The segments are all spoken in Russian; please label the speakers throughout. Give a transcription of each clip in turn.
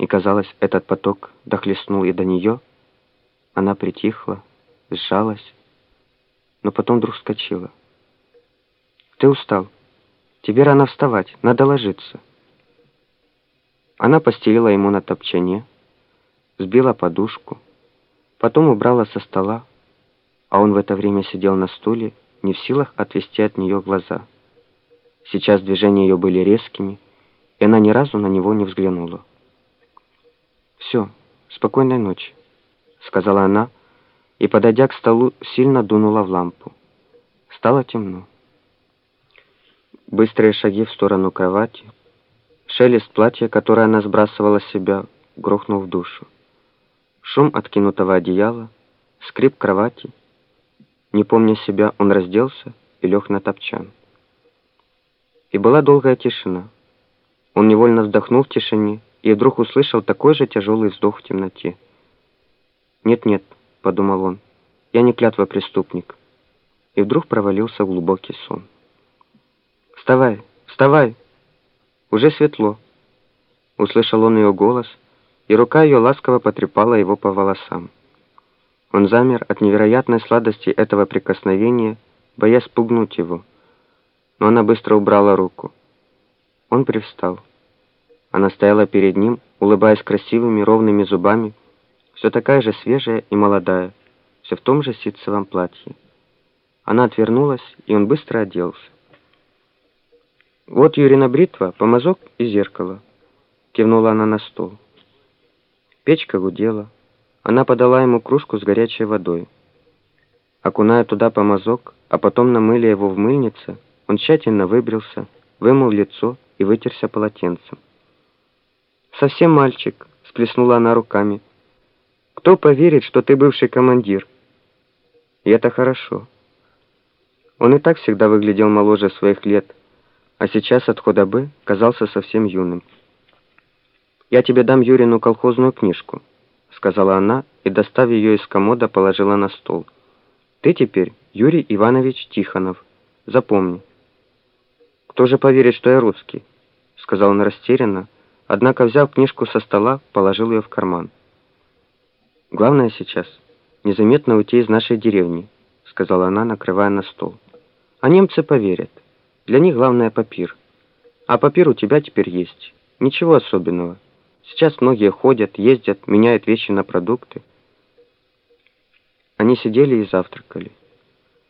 Speaker 1: И, казалось, этот поток дохлестнул и до нее. Она притихла, сжалась, но потом вдруг вскочила. «Ты устал. Тебе рано вставать, надо ложиться». Она постелила ему на топчане, сбила подушку, потом убрала со стола, а он в это время сидел на стуле, не в силах отвести от нее глаза. Сейчас движения ее были резкими, и она ни разу на него не взглянула. «Все, спокойной ночи», — сказала она, и, подойдя к столу, сильно дунула в лампу. Стало темно. Быстрые шаги в сторону кровати, шелест платья, которое она сбрасывала с себя, грохнул в душу. Шум откинутого одеяла, скрип кровати. Не помня себя, он разделся и лег на топчан. И была долгая тишина. Он невольно вздохнул в тишине и вдруг услышал такой же тяжелый вздох в темноте. «Нет-нет», — подумал он, — «я не клятва преступник». И вдруг провалился в глубокий сон. «Вставай, вставай! Уже светло!» Услышал он ее голос, и рука ее ласково потрепала его по волосам. Он замер от невероятной сладости этого прикосновения, боясь спугнуть его но она быстро убрала руку. Он привстал. Она стояла перед ним, улыбаясь красивыми ровными зубами, все такая же свежая и молодая, все в том же ситцевом платье. Она отвернулась, и он быстро оделся. «Вот Юрина бритва, помазок и зеркало», — кивнула она на стол. Печка гудела. Она подала ему кружку с горячей водой. Окуная туда помазок, а потом намыли его в мыльнице, он тщательно выбрился, вымыл лицо и вытерся полотенцем. «Совсем мальчик», — сплеснула она руками. «Кто поверит, что ты бывший командир?» «И это хорошо». Он и так всегда выглядел моложе своих лет, а сейчас от худобы казался совсем юным. «Я тебе дам Юрину колхозную книжку», — сказала она и, достав ее из комода, положила на стол. «Ты теперь Юрий Иванович Тихонов. Запомни». «Кто же поверит, что я русский?» — сказал он растерянно, однако, взяв книжку со стола, положил ее в карман. «Главное сейчас — незаметно уйти из нашей деревни», — сказала она, накрывая на стол. «А немцы поверят. Для них главное — папир. А папир у тебя теперь есть. Ничего особенного. Сейчас многие ходят, ездят, меняют вещи на продукты». Они сидели и завтракали.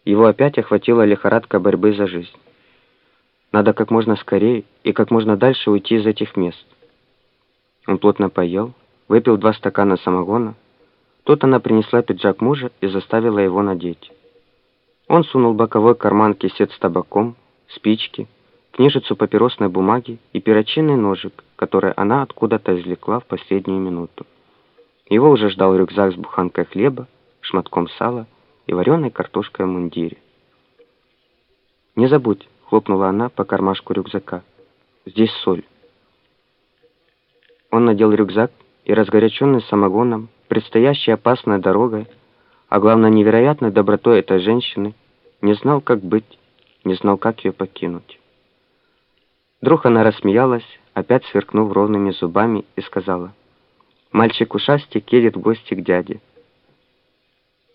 Speaker 1: Его опять охватила лихорадка борьбы за жизнь. Надо как можно скорее и как можно дальше уйти из этих мест. Он плотно поел, выпил два стакана самогона. Тут она принесла пиджак мужа и заставила его надеть. Он сунул боковой карман кисет с табаком, спички, книжицу папиросной бумаги и перочинный ножик, который она откуда-то извлекла в последнюю минуту. Его уже ждал рюкзак с буханкой хлеба, шматком сала и вареной картошкой в мундире. «Не забудь», хлопнула она по кармашку рюкзака. «Здесь соль». Он надел рюкзак и, разгоряченный самогоном, предстоящей опасной дорогой, а главное невероятной добротой этой женщины, не знал, как быть, не знал, как ее покинуть. Вдруг она рассмеялась, опять сверкнув ровными зубами, и сказала, «Мальчик-ушастик едет в гости к дяде».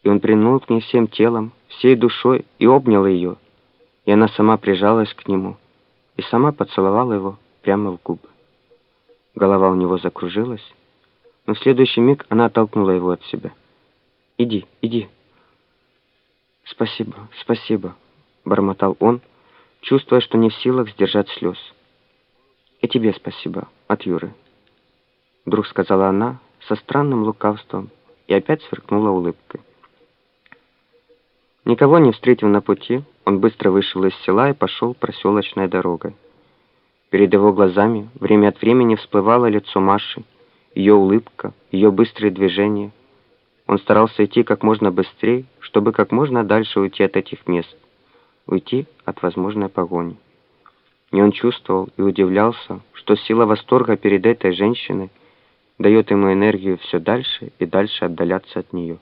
Speaker 1: И он прильнул к ней всем телом, всей душой и обнял ее, и она сама прижалась к нему и сама поцеловала его прямо в губы. Голова у него закружилась, но в следующий миг она оттолкнула его от себя. «Иди, иди». «Спасибо, спасибо», — бормотал он, чувствуя, что не в силах сдержать слез. «И тебе спасибо от Юры», — вдруг сказала она со странным лукавством и опять сверкнула улыбкой. Никого не встретив на пути, он быстро вышел из села и пошел проселочной дорогой. Перед его глазами время от времени всплывало лицо Маши, ее улыбка, ее быстрые движения. Он старался идти как можно быстрее, чтобы как можно дальше уйти от этих мест, уйти от возможной погони. И он чувствовал и удивлялся, что сила восторга перед этой женщиной дает ему энергию все дальше и дальше отдаляться от нее.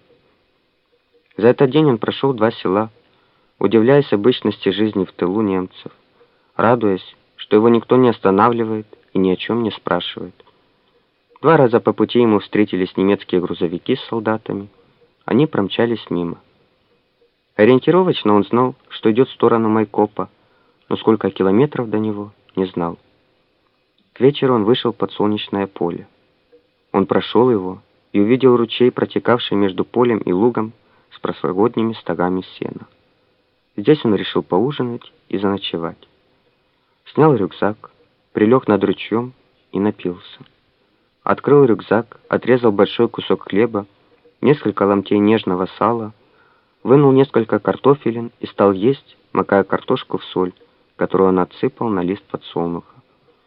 Speaker 1: За этот день он прошел два села, удивляясь обычности жизни в тылу немцев, радуясь, что его никто не останавливает и ни о чем не спрашивает. Два раза по пути ему встретились немецкие грузовики с солдатами. Они промчались мимо. Ориентировочно он знал, что идет в сторону Майкопа, но сколько километров до него, не знал. К вечеру он вышел под солнечное поле. Он прошел его и увидел ручей, протекавший между полем и лугом с прошлогодними стогами сена. Здесь он решил поужинать и заночевать. Снял рюкзак, прилег над ручьем и напился. Открыл рюкзак, отрезал большой кусок хлеба, несколько ломтей нежного сала, вынул несколько картофелин и стал есть, макая картошку в соль, которую он отсыпал на лист подсолнуха.